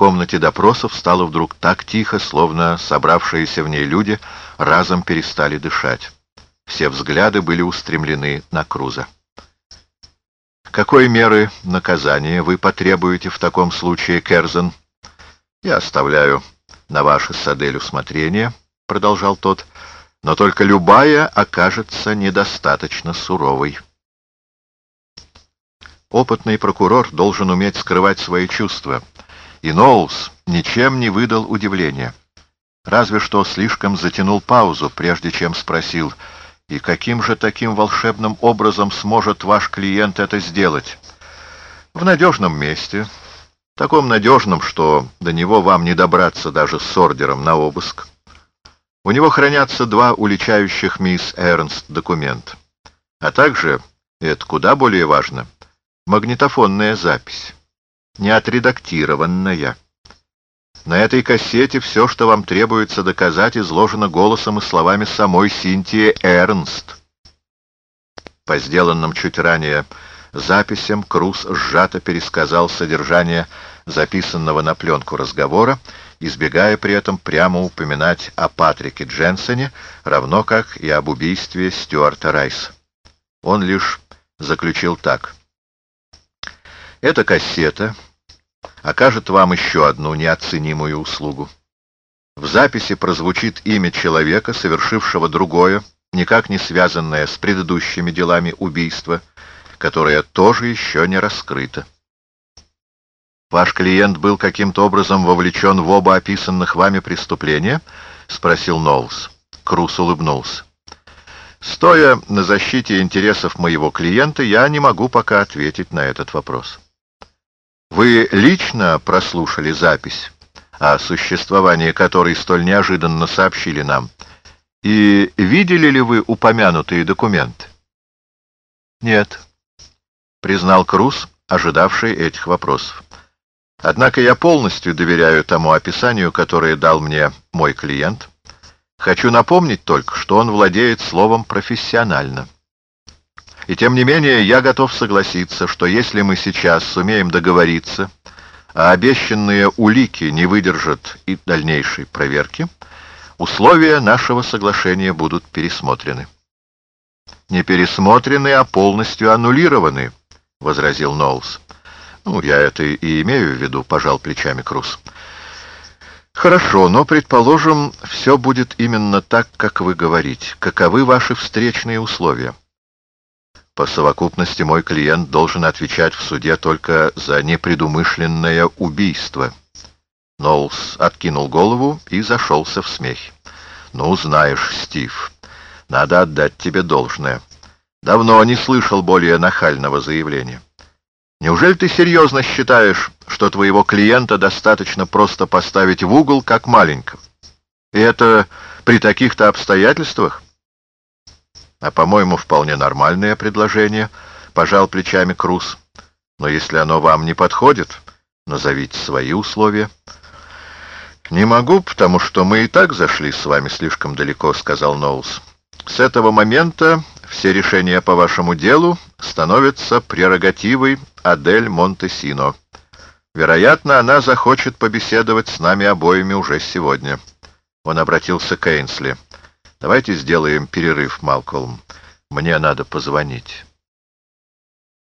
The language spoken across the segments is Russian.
комнате допросов стало вдруг так тихо, словно собравшиеся в ней люди разом перестали дышать. Все взгляды были устремлены на Круза. «Какой меры наказания вы потребуете в таком случае, Керзен?» «Я оставляю на ваше с Адель усмотрение», — продолжал тот, — «но только любая окажется недостаточно суровой». Опытный прокурор должен уметь скрывать свои чувства, и Ноулс ничем не выдал удивления. Разве что слишком затянул паузу, прежде чем спросил, «И каким же таким волшебным образом сможет ваш клиент это сделать?» «В надежном месте, таком надежном, что до него вам не добраться даже с ордером на обыск. У него хранятся два уличающих мисс Эрнст документа, а также, и это куда более важно, — магнитофонная запись, не отредактированная. На этой кассете все, что вам требуется доказать, изложено голосом и словами самой Синтии Эрнст. По сделанным чуть ранее записям Круз сжато пересказал содержание записанного на пленку разговора, избегая при этом прямо упоминать о Патрике Дженсене, равно как и об убийстве Стюарта Райса. Он лишь заключил так — эта кассета окажет вам еще одну неоценимую услугу. В записи прозвучит имя человека, совершившего другое, никак не связанное с предыдущими делами убийства, которое тоже еще не раскрыто. «Ваш клиент был каким-то образом вовлечен в оба описанных вами преступления?» — спросил Ноулс. Крус улыбнулся. «Стоя на защите интересов моего клиента, я не могу пока ответить на этот вопрос». Вы лично прослушали запись, о существовании которой столь неожиданно сообщили нам, и видели ли вы упомянутые документы? Нет, признал Круз, ожидавший этих вопросов. Однако я полностью доверяю тому описанию, которое дал мне мой клиент. Хочу напомнить только, что он владеет словом профессионально. И тем не менее я готов согласиться, что если мы сейчас сумеем договориться, а обещанные улики не выдержат и дальнейшей проверки, условия нашего соглашения будут пересмотрены. «Не пересмотрены, а полностью аннулированы», — возразил Ноулс. «Ну, я это и имею в виду», — пожал плечами Круз. «Хорошо, но, предположим, все будет именно так, как вы говорите. Каковы ваши встречные условия?» По совокупности мой клиент должен отвечать в суде только за непредумышленное убийство. Ноулс откинул голову и зашелся в смех. «Ну, знаешь, Стив, надо отдать тебе должное. Давно не слышал более нахального заявления. Неужели ты серьезно считаешь, что твоего клиента достаточно просто поставить в угол, как маленького? И это при таких-то обстоятельствах?» А, по-моему, вполне нормальное предложение, — пожал плечами Круз. Но если оно вам не подходит, назовите свои условия. Не могу, потому что мы и так зашли с вами слишком далеко, — сказал Ноулс. С этого момента все решения по вашему делу становятся прерогативой Адель Монтесино. Вероятно, она захочет побеседовать с нами обоими уже сегодня. Он обратился к Эйнсли. Давайте сделаем перерыв, Малкольм. Мне надо позвонить.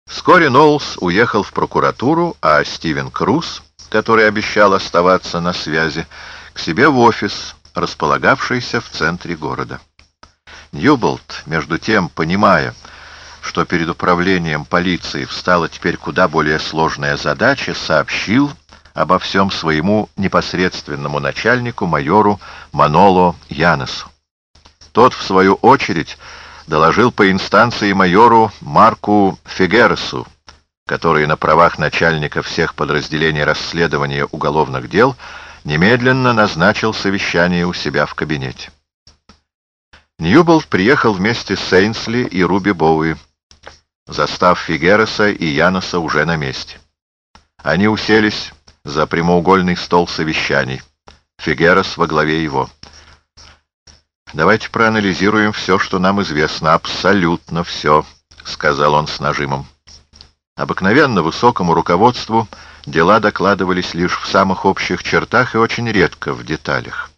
Вскоре Ноулс уехал в прокуратуру, а Стивен Круз, который обещал оставаться на связи, к себе в офис, располагавшийся в центре города. Ньюболт, между тем, понимая, что перед управлением полиции встала теперь куда более сложная задача, сообщил обо всем своему непосредственному начальнику, майору Маноло Янесу. Тот, в свою очередь, доложил по инстанции майору Марку Фигересу, который на правах начальника всех подразделений расследования уголовных дел немедленно назначил совещание у себя в кабинете. Ньюболт приехал вместе с Сейнсли и Руби Боуи, застав Фигереса и Яноса уже на месте. Они уселись за прямоугольный стол совещаний, Фигерес во главе его. Давайте проанализируем все, что нам известно, абсолютно все, — сказал он с нажимом. Обыкновенно высокому руководству дела докладывались лишь в самых общих чертах и очень редко в деталях.